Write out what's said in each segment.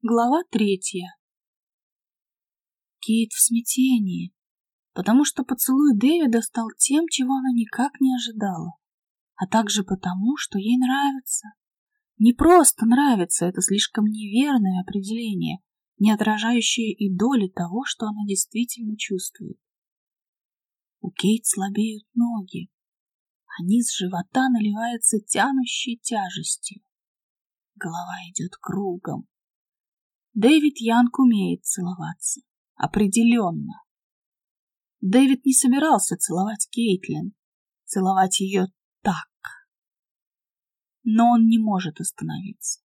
Глава третья. Кейт в смятении, потому что поцелуй Дэвида стал тем, чего она никак не ожидала, а также потому, что ей нравится. Не просто нравится, это слишком неверное определение, не отражающее и доли того, что она действительно чувствует. У Кейт слабеют ноги, а низ живота наливается тянущей тяжестью. Голова идет кругом. Дэвид Янг умеет целоваться. Определенно. Дэвид не собирался целовать Кейтлин, целовать ее так. Но он не может остановиться,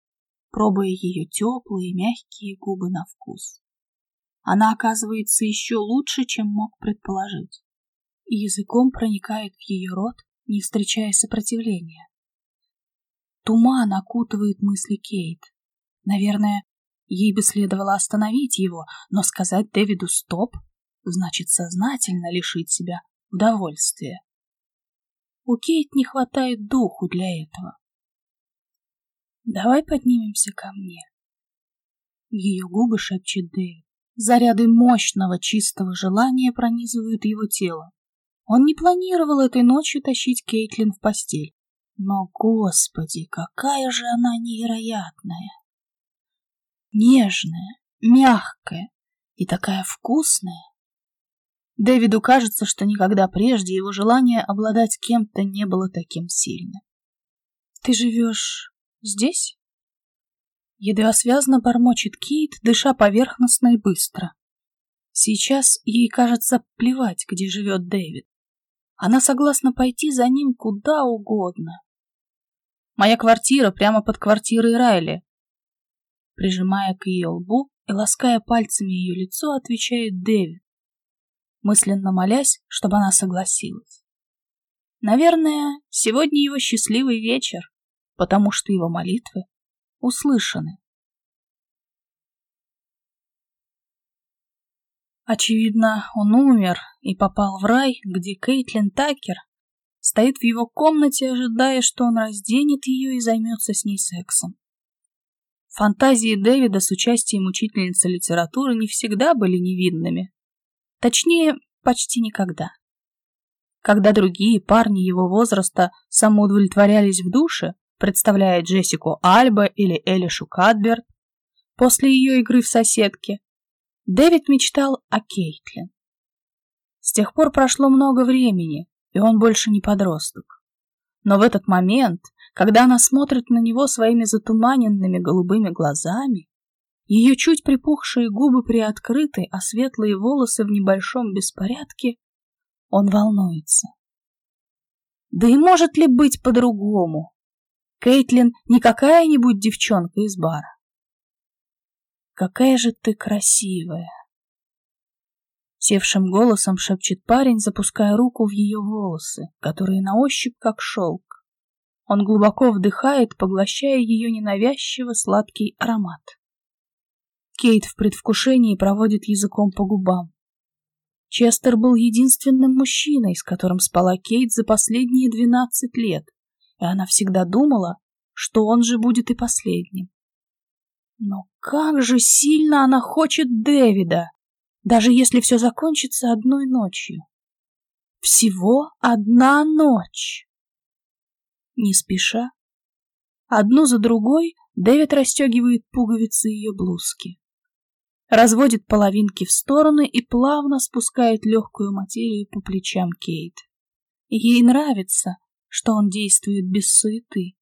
пробуя ее теплые мягкие губы на вкус. Она оказывается еще лучше, чем мог предположить. И языком проникает в ее рот, не встречая сопротивления. Туман окутывает мысли Кейт. Наверное, Ей бы следовало остановить его, но сказать Дэвиду «стоп» значит сознательно лишить себя удовольствия. У Кейт не хватает духу для этого. «Давай поднимемся ко мне». Ее губы шепчет Дэвид. Заряды мощного чистого желания пронизывают его тело. Он не планировал этой ночью тащить Кейтлин в постель. Но, господи, какая же она невероятная! Нежная, мягкая и такая вкусная. Дэвиду кажется, что никогда прежде его желание обладать кем-то не было таким сильным. «Ты живешь здесь?» Едва связно бормочет Кейт, дыша поверхностно и быстро. Сейчас ей кажется плевать, где живет Дэвид. Она согласна пойти за ним куда угодно. Моя квартира прямо под квартирой Райли, Прижимая к ее лбу и лаская пальцами ее лицо, отвечает Дэвид, мысленно молясь, чтобы она согласилась. Наверное, сегодня его счастливый вечер, потому что его молитвы услышаны. Очевидно, он умер и попал в рай, где Кейтлин Такер стоит в его комнате, ожидая, что он разденет ее и займется с ней сексом. Фантазии Дэвида с участием учительницы литературы не всегда были невинными. Точнее, почти никогда. Когда другие парни его возраста самоудовлетворялись в душе, представляя Джессику Альба или Элишу Кадберт, после ее игры в соседке, Дэвид мечтал о Кейтлин. С тех пор прошло много времени, и он больше не подросток. Но в этот момент когда она смотрит на него своими затуманенными голубыми глазами, ее чуть припухшие губы приоткрыты, а светлые волосы в небольшом беспорядке, он волнуется. Да и может ли быть по-другому? Кейтлин не какая-нибудь девчонка из бара. Какая же ты красивая! Севшим голосом шепчет парень, запуская руку в ее волосы, которые на ощупь как шелк. Он глубоко вдыхает, поглощая ее ненавязчиво сладкий аромат. Кейт в предвкушении проводит языком по губам. Честер был единственным мужчиной, с которым спала Кейт за последние двенадцать лет, и она всегда думала, что он же будет и последним. Но как же сильно она хочет Дэвида, даже если все закончится одной ночью. Всего одна ночь. Не спеша, одну за другой Дэвид расстегивает пуговицы ее блузки. Разводит половинки в стороны и плавно спускает легкую материю по плечам Кейт. Ей нравится, что он действует без суеты.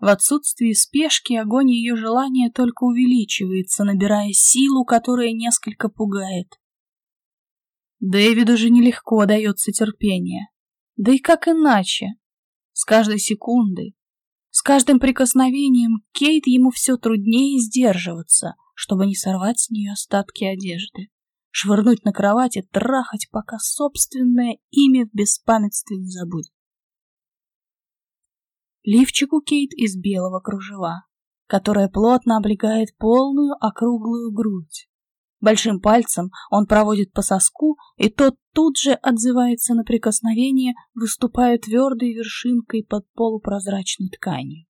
В отсутствии спешки огонь ее желания только увеличивается, набирая силу, которая несколько пугает. Дэвиду же нелегко дается терпение. Да и как иначе, с каждой секундой, с каждым прикосновением Кейт ему все труднее сдерживаться, чтобы не сорвать с нее остатки одежды, швырнуть на кровать и трахать, пока собственное имя в беспамятстве не забудет. Лифчик у Кейт из белого кружева, которое плотно облегает полную округлую грудь. Большим пальцем он проводит по соску, и тот тут же отзывается на прикосновение, выступая твердой вершинкой под полупрозрачной тканью.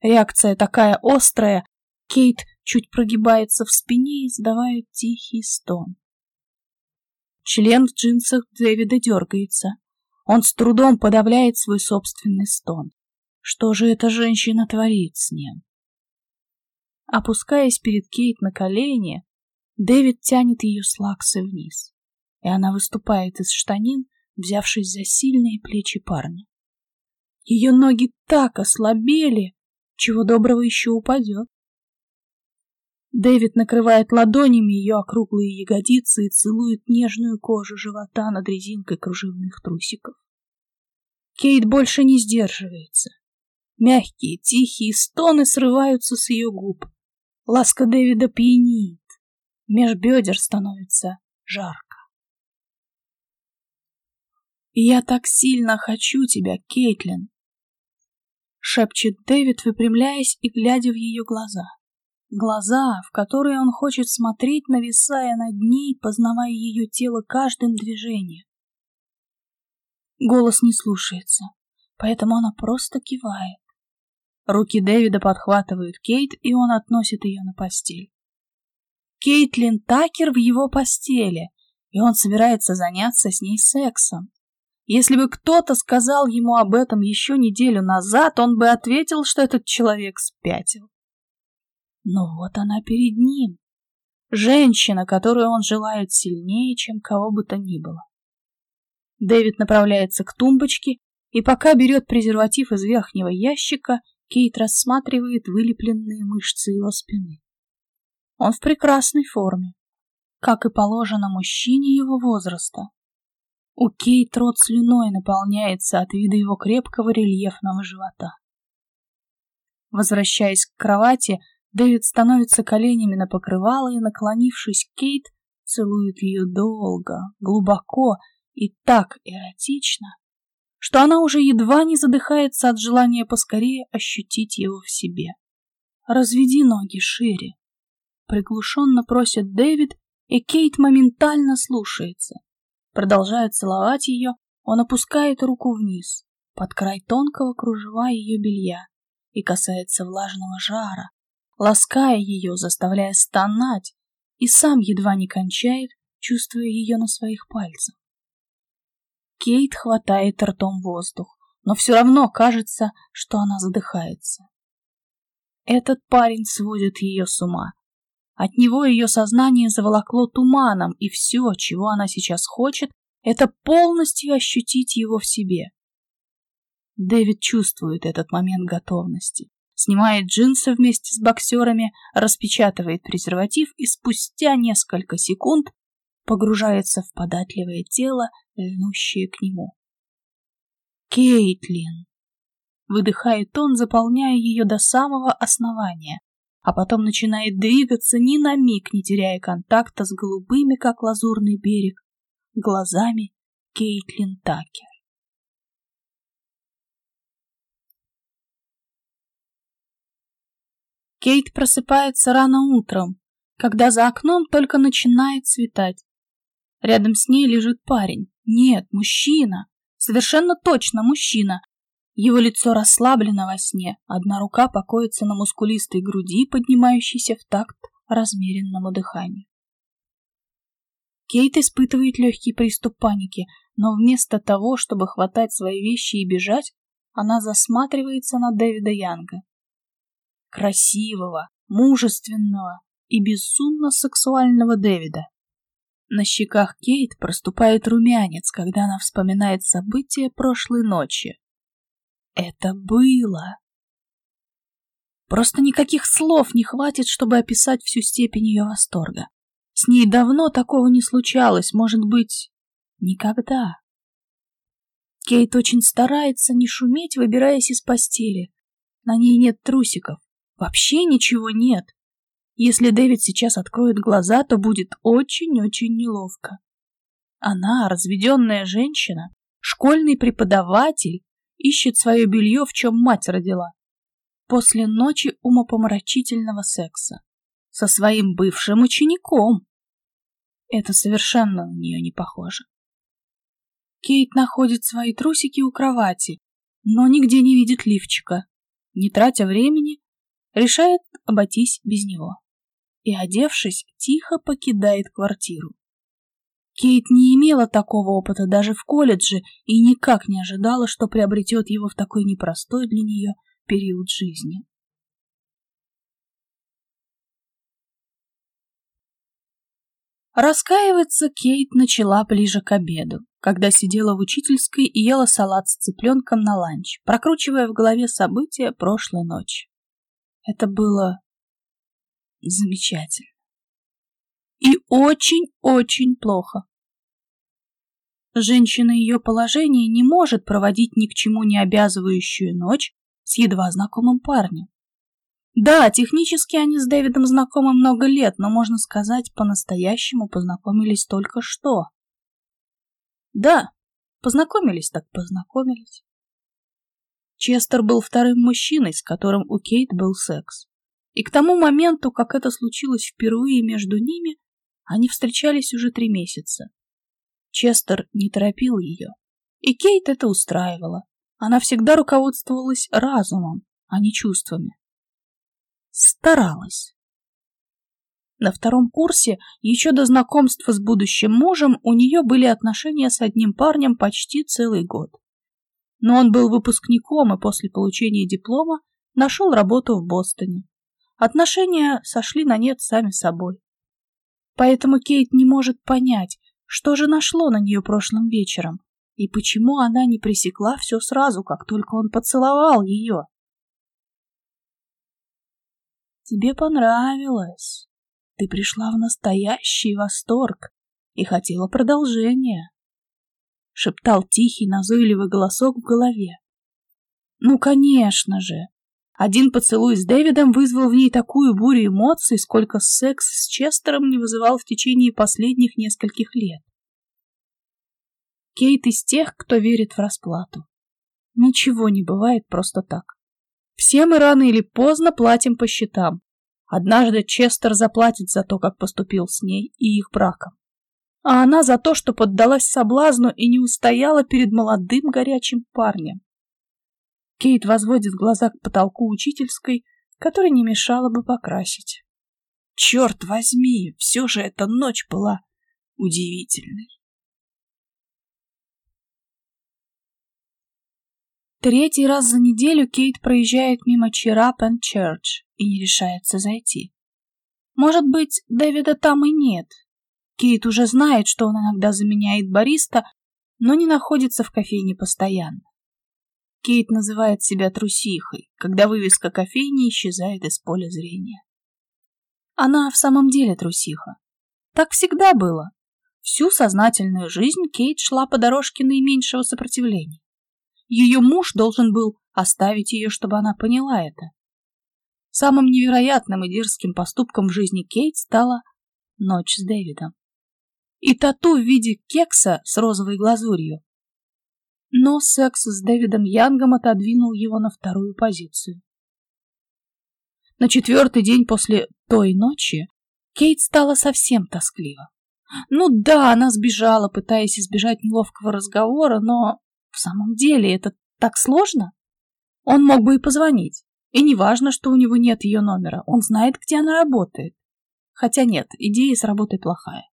Реакция такая острая, Кейт чуть прогибается в спине и издавает тихий стон. Член в джинсах Дэвида дергается. Он с трудом подавляет свой собственный стон. Что же эта женщина творит с ним? Опускаясь перед Кейт на колени, Дэвид тянет ее с лаксы вниз, и она выступает из штанин, взявшись за сильные плечи парня. Ее ноги так ослабели, чего доброго еще упадет. Дэвид накрывает ладонями ее округлые ягодицы и целует нежную кожу живота над резинкой кружевных трусиков. Кейт больше не сдерживается. Мягкие, тихие стоны срываются с ее губ. Ласка Дэвида пьянит. Меж бедер становится жарко. «Я так сильно хочу тебя, Кейтлин!» Шепчет Дэвид, выпрямляясь и глядя в ее глаза. Глаза, в которые он хочет смотреть, нависая над ней, познавая ее тело каждым движением. Голос не слушается, поэтому она просто кивает. Руки Дэвида подхватывают Кейт, и он относит ее на постель. Кейтлин Такер в его постели, и он собирается заняться с ней сексом. Если бы кто-то сказал ему об этом еще неделю назад, он бы ответил, что этот человек спятил. Но вот она перед ним. Женщина, которую он желает сильнее, чем кого бы то ни было. Дэвид направляется к тумбочке, и пока берет презерватив из верхнего ящика, Кейт рассматривает вылепленные мышцы его спины. Он в прекрасной форме, как и положено мужчине его возраста. У Кейт рот слюной наполняется от вида его крепкого рельефного живота. Возвращаясь к кровати, Дэвид становится коленями на покрывало и, наклонившись к Кейт, целует ее долго, глубоко и так эротично, что она уже едва не задыхается от желания поскорее ощутить его в себе. «Разведи ноги шире», — приглушенно просит Дэвид, и Кейт моментально слушается. Продолжая целовать ее, он опускает руку вниз, под край тонкого кружева ее белья, и касается влажного жара, лаская ее, заставляя стонать, и сам едва не кончает, чувствуя ее на своих пальцах. Кейт хватает ртом воздух, но все равно кажется, что она задыхается. Этот парень сводит ее с ума. От него ее сознание заволокло туманом, и все, чего она сейчас хочет, это полностью ощутить его в себе. Дэвид чувствует этот момент готовности снимает джинсы вместе с боксерами, распечатывает презерватив и спустя несколько секунд погружается в податливое тело, льнущее к нему. «Кейтлин!» Выдыхает он, заполняя ее до самого основания, а потом начинает двигаться ни на миг, не теряя контакта с голубыми, как лазурный берег, глазами Кейтлин Такер. Кейт просыпается рано утром, когда за окном только начинает светать. Рядом с ней лежит парень. Нет, мужчина. Совершенно точно мужчина. Его лицо расслаблено во сне, одна рука покоится на мускулистой груди, поднимающейся в такт размеренному дыханию. Кейт испытывает легкий приступ паники, но вместо того, чтобы хватать свои вещи и бежать, она засматривается на Дэвида Янга красивого, мужественного и безумно сексуального Дэвида. На щеках Кейт проступает румянец, когда она вспоминает события прошлой ночи. Это было. Просто никаких слов не хватит, чтобы описать всю степень ее восторга. С ней давно такого не случалось, может быть, никогда. Кейт очень старается не шуметь, выбираясь из постели. На ней нет трусиков. Вообще ничего нет. Если Дэвид сейчас откроет глаза, то будет очень-очень неловко. Она, разведенная женщина, школьный преподаватель, ищет свое белье, в чем мать родила. После ночи умопомрачительного секса. Со своим бывшим учеником. Это совершенно на нее не похоже. Кейт находит свои трусики у кровати, но нигде не видит лифчика. Не тратя времени, решает обойтись без него. и, одевшись, тихо покидает квартиру. Кейт не имела такого опыта даже в колледже и никак не ожидала, что приобретет его в такой непростой для нее период жизни. Раскаиваться Кейт начала ближе к обеду, когда сидела в учительской и ела салат с цыпленком на ланч, прокручивая в голове события прошлой ночи. Это было замечательно. И очень-очень плохо. Женщина ее положения не может проводить ни к чему не обязывающую ночь с едва знакомым парнем. Да, технически они с Дэвидом знакомы много лет, но, можно сказать, по-настоящему познакомились только что. Да, познакомились так познакомились. Честер был вторым мужчиной, с которым у Кейт был секс. И к тому моменту, как это случилось впервые между ними, они встречались уже три месяца. Честер не торопил ее, и Кейт это устраивала. Она всегда руководствовалась разумом, а не чувствами старалась. На втором курсе, еще до знакомства с будущим мужем, у нее были отношения с одним парнем почти целый год. Но он был выпускником и после получения диплома нашел работу в Бостоне. Отношения сошли на нет сами собой. Поэтому Кейт не может понять, что же нашло на нее прошлым вечером, и почему она не пресекла все сразу, как только он поцеловал ее. Тебе понравилось. Ты пришла в настоящий восторг и хотела продолжения. Шептал тихий, назойливый голосок в голове. Ну, конечно же. Один поцелуй с Дэвидом вызвал в ней такую бурю эмоций, сколько секс с Честером не вызывал в течение последних нескольких лет. Кейт из тех, кто верит в расплату. Ничего не бывает просто так. Все мы рано или поздно платим по счетам. Однажды Честер заплатит за то, как поступил с ней и их браком. А она за то, что поддалась соблазну и не устояла перед молодым горячим парнем. Кейт возводит глаза к потолку учительской, который не мешало бы покрасить. Черт возьми, все же эта ночь была удивительной. Третий раз за неделю Кейт проезжает мимо Чирапен Church и не решается зайти. Может быть, Дэвида там и нет. Кейт уже знает, что он иногда заменяет бариста, но не находится в кофейне постоянно. Кейт называет себя трусихой, когда вывеска кофейни исчезает из поля зрения. Она в самом деле трусиха. Так всегда было. Всю сознательную жизнь Кейт шла по дорожке наименьшего сопротивления. Ее муж должен был оставить ее, чтобы она поняла это. Самым невероятным и дерзким поступком в жизни Кейт стала ночь с Дэвидом. И тату в виде кекса с розовой глазурью. Но секс с Дэвидом Янгом отодвинул его на вторую позицию. На четвертый день после той ночи Кейт стала совсем тосклива. Ну да, она сбежала, пытаясь избежать неловкого разговора, но в самом деле, это так сложно? Он мог бы и позвонить. И не важно, что у него нет ее номера. Он знает, где она работает. Хотя нет, идея с работой плохая.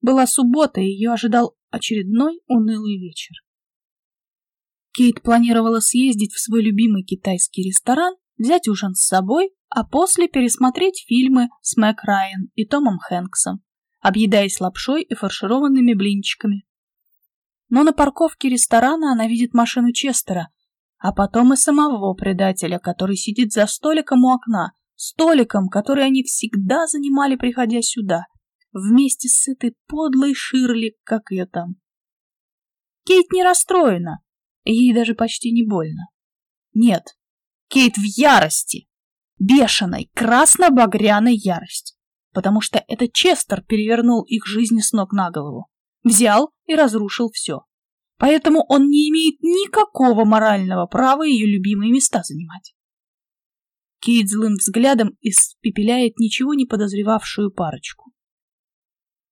Была суббота, и ее ожидал очередной унылый вечер. Кейт планировала съездить в свой любимый китайский ресторан, взять ужин с собой, а после пересмотреть фильмы с Мэг Райан и Томом Хэнксом, объедаясь лапшой и фаршированными блинчиками, но на парковке ресторана она видит машину Честера, а потом и самого предателя, который сидит за столиком у окна, столиком, который они всегда занимали, приходя сюда, вместе с этой подлой Ширли, как ее там. Кейт не расстроена, ей даже почти не больно. Нет, Кейт в ярости, бешеной, красно-багряной ярости, потому что этот Честер перевернул их жизни с ног на голову взял и разрушил все. Поэтому он не имеет никакого морального права ее любимые места занимать. Кейт злым взглядом испепеляет ничего не подозревавшую парочку.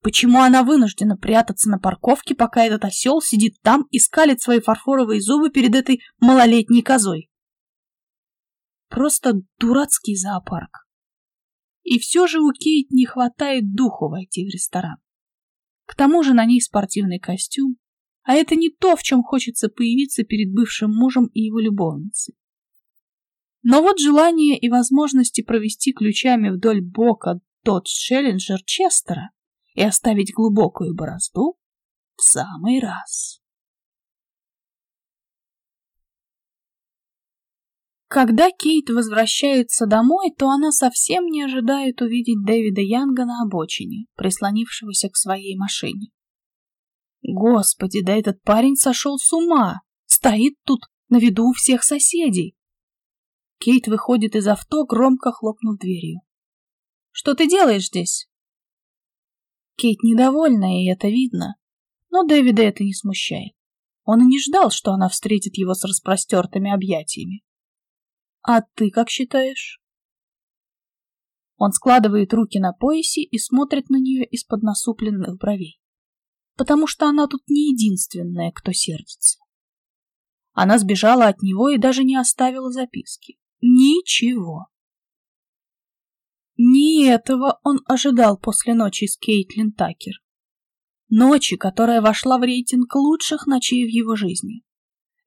Почему она вынуждена прятаться на парковке, пока этот осел сидит там и скалит свои фарфоровые зубы перед этой малолетней козой? Просто дурацкий зоопарк. И все же у Кейт не хватает духу войти в ресторан. К тому же на ней спортивный костюм, а это не то, в чем хочется появиться перед бывшим мужем и его любовницей. Но вот желание и возможности провести ключами вдоль бока тот Челленджер Честера и оставить глубокую борозду в самый раз. Когда Кейт возвращается домой, то она совсем не ожидает увидеть Дэвида Янга на обочине, прислонившегося к своей машине. Господи, да этот парень сошел с ума! Стоит тут на виду у всех соседей. Кейт выходит из авто, громко хлопнув дверью. «Что ты делаешь здесь?» Кейт недовольна, и это видно. Но Дэвида это не смущает. Он и не ждал, что она встретит его с распростертыми объятиями. А ты как считаешь? Он складывает руки на поясе и смотрит на нее из-под насупленных бровей. Потому что она тут не единственная, кто сердится. Она сбежала от него и даже не оставила записки. Ничего. Не этого он ожидал после ночи с Кейтлин Такер. Ночи, которая вошла в рейтинг лучших ночей в его жизни.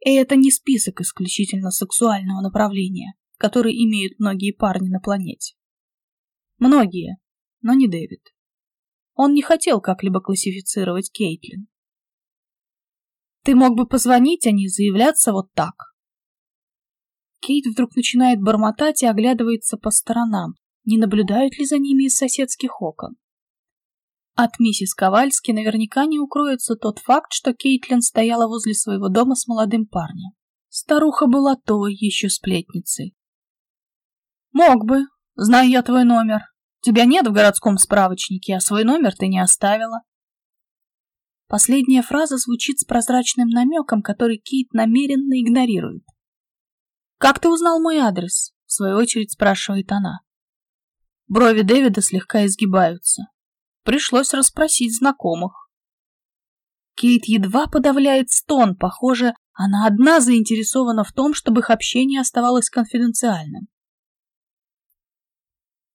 И это не список исключительно сексуального направления, который имеют многие парни на планете. Многие, но не Дэвид. Он не хотел как-либо классифицировать Кейтлин. Ты мог бы позвонить, а не заявляться вот так. Кейт вдруг начинает бормотать и оглядывается по сторонам, не наблюдают ли за ними из соседских окон. От миссис Ковальски наверняка не укроется тот факт, что Кейтлин стояла возле своего дома с молодым парнем. Старуха была той еще сплетницей. «Мог бы. Знаю я твой номер. Тебя нет в городском справочнике, а свой номер ты не оставила». Последняя фраза звучит с прозрачным намеком, который Кейт намеренно игнорирует. «Как ты узнал мой адрес?» — в свою очередь спрашивает она. Брови Дэвида слегка изгибаются. Пришлось расспросить знакомых. Кейт едва подавляет стон, похоже, она одна заинтересована в том, чтобы их общение оставалось конфиденциальным.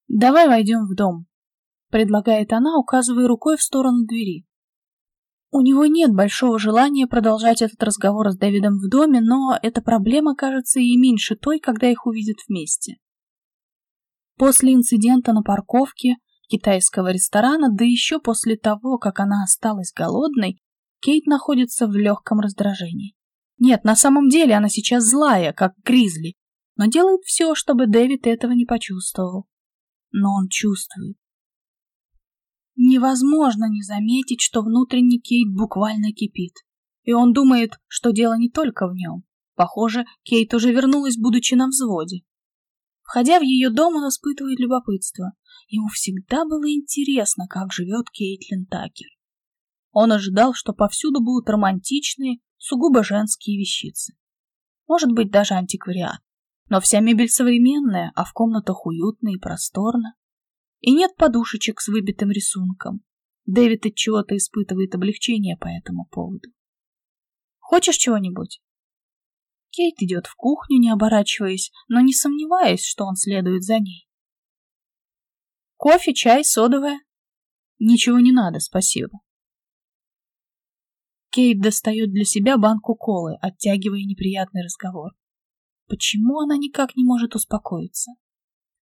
«Давай войдем в дом», — предлагает она, указывая рукой в сторону двери. У него нет большого желания продолжать этот разговор с Дэвидом в доме, но эта проблема кажется ей меньше той, когда их увидят вместе. После инцидента на парковке китайского ресторана, да еще после того, как она осталась голодной, Кейт находится в легком раздражении. Нет, на самом деле она сейчас злая, как Гризли, но делает все, чтобы Дэвид этого не почувствовал. Но он чувствует. Невозможно не заметить, что внутренний Кейт буквально кипит. И он думает, что дело не только в нем. Похоже, Кейт уже вернулась, будучи на взводе. Входя в ее дом, он испытывает любопытство. Ему всегда было интересно, как живет Кейтлин Такер. Он ожидал, что повсюду будут романтичные, сугубо женские вещицы. Может быть, даже антиквариат. Но вся мебель современная, а в комнатах уютно и просторно. И нет подушечек с выбитым рисунком. Дэвид от чего-то испытывает облегчение по этому поводу. Хочешь чего-нибудь? Кейт идет в кухню, не оборачиваясь, но не сомневаясь, что он следует за ней. Кофе, чай, содовое? Ничего не надо, спасибо. Кейт достает для себя банку колы, оттягивая неприятный разговор. Почему она никак не может успокоиться?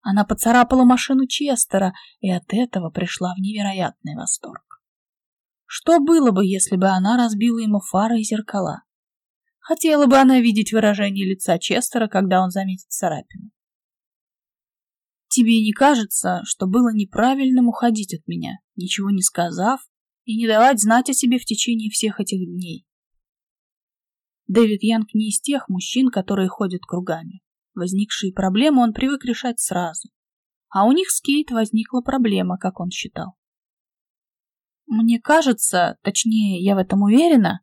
Она поцарапала машину Честера и от этого пришла в невероятный восторг. Что было бы, если бы она разбила ему фары и зеркала? Хотела бы она видеть выражение лица Честера, когда он заметит царапину. Тебе не кажется, что было неправильным уходить от меня, ничего не сказав, и не давать знать о себе в течение всех этих дней? Дэвид Янг не из тех мужчин, которые ходят кругами. Возникшие проблемы он привык решать сразу. А у них с Кейт возникла проблема, как он считал. Мне кажется, точнее, я в этом уверена,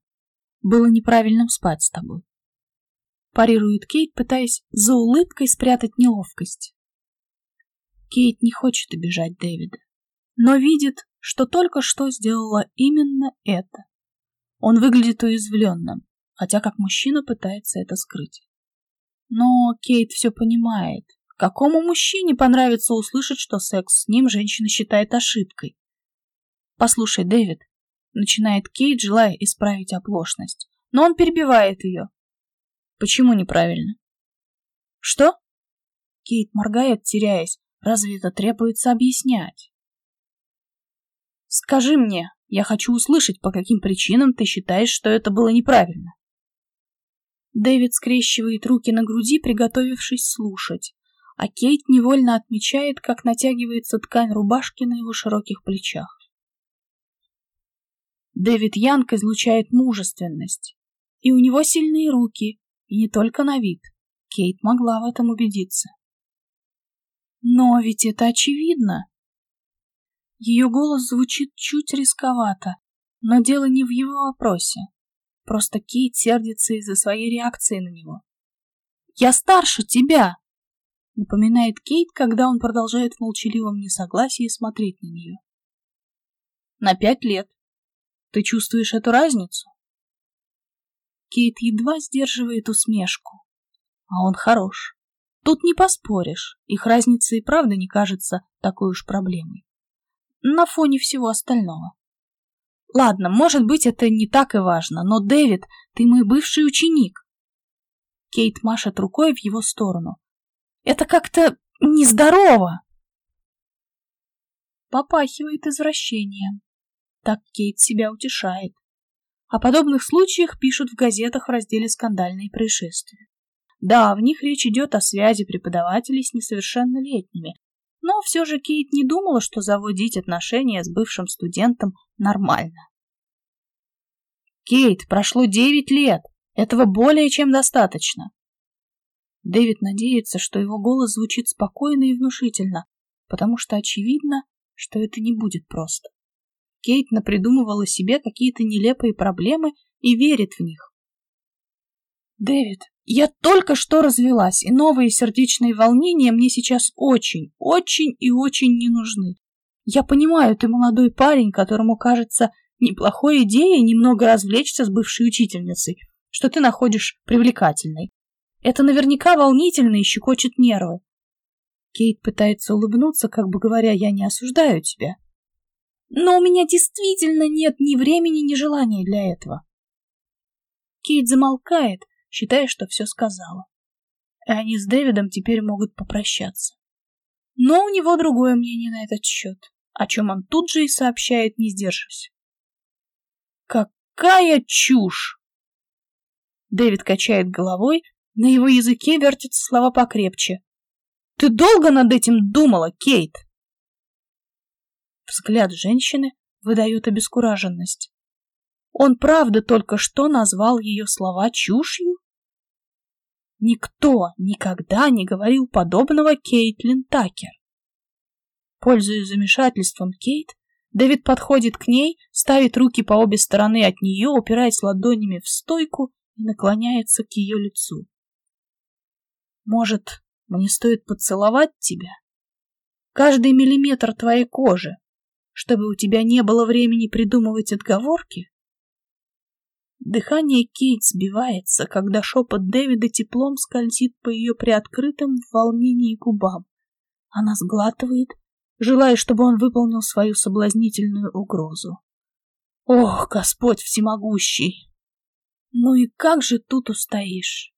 было неправильным спать с тобой. Парирует Кейт, пытаясь за улыбкой спрятать неловкость. Кейт не хочет обижать Дэвида, но видит, что только что сделала именно это. Он выглядит уязвленным, хотя как мужчина пытается это скрыть. Но Кейт все понимает, Какому мужчине понравится услышать, что секс с ним женщина считает ошибкой? Послушай, Дэвид, начинает Кейт, желая исправить оплошность, но он перебивает ее. Почему неправильно? Что? Кейт моргает, теряясь. Разве это требуется объяснять? Скажи мне, я хочу услышать, по каким причинам ты считаешь, что это было неправильно. Дэвид скрещивает руки на груди, приготовившись слушать, а Кейт невольно отмечает, как натягивается ткань рубашки на его широких плечах. Дэвид Янг излучает мужественность, и у него сильные руки, и не только на вид. Кейт могла в этом убедиться. Но ведь это очевидно. Ее голос звучит чуть рисковато, но дело не в его вопросе. Просто Кейт сердится из-за своей реакции на него. «Я старше тебя!» Напоминает Кейт, когда он продолжает в молчаливом несогласии смотреть на нее. «На пять лет. Ты чувствуешь эту разницу?» Кейт едва сдерживает усмешку. А он хорош. Тут не поспоришь, их разница и правда не кажется такой уж проблемой. На фоне всего остального. Ладно, может быть, это не так и важно, но, Дэвид, ты мой бывший ученик. Кейт машет рукой в его сторону. Это как-то нездорово. Попахивает извращением. Так Кейт себя утешает. О подобных случаях пишут в газетах в разделе «Скандальные происшествия». Да, в них речь идет о связи преподавателей с несовершеннолетними, но все же Кейт не думала, что заводить отношения с бывшим студентом нормально. Кейт, прошло девять лет. Этого более чем достаточно. Дэвид надеется, что его голос звучит спокойно и внушительно, потому что очевидно, что это не будет просто. Кейт напридумывала себе какие-то нелепые проблемы и верит в них. Дэвид, я только что развелась, и новые сердечные волнения мне сейчас очень, очень и очень не нужны. Я понимаю, ты молодой парень, которому кажется неплохой идеей немного развлечься с бывшей учительницей, что ты находишь привлекательной. Это наверняка волнительно и щекочет нервы. Кейт пытается улыбнуться, как бы говоря, я не осуждаю тебя. Но у меня действительно нет ни времени, ни желания для этого. Кейт замолкает, считая, что все сказала. И они с Дэвидом теперь могут попрощаться. Но у него другое мнение на этот счет, о чем он тут же и сообщает, не сдерживаясь. «Какая чушь!» Дэвид качает головой, на его языке вертятся слова покрепче. «Ты долго над этим думала, Кейт?» Взгляд женщины выдает обескураженность. Он правда только что назвал ее слова чушью? Никто никогда не говорил подобного Кейтлин Такер. Пользуясь замешательством Кейт, Дэвид подходит к ней, ставит руки по обе стороны от нее, упираясь ладонями в стойку и наклоняется к ее лицу. «Может, мне стоит поцеловать тебя? Каждый миллиметр твоей кожи, чтобы у тебя не было времени придумывать отговорки?» Дыхание Кейт сбивается, когда шепот Дэвида теплом скользит по ее приоткрытым в волнении губам. Она сглатывает, желая, чтобы он выполнил свою соблазнительную угрозу. Ох, Господь всемогущий! Ну и как же тут устоишь?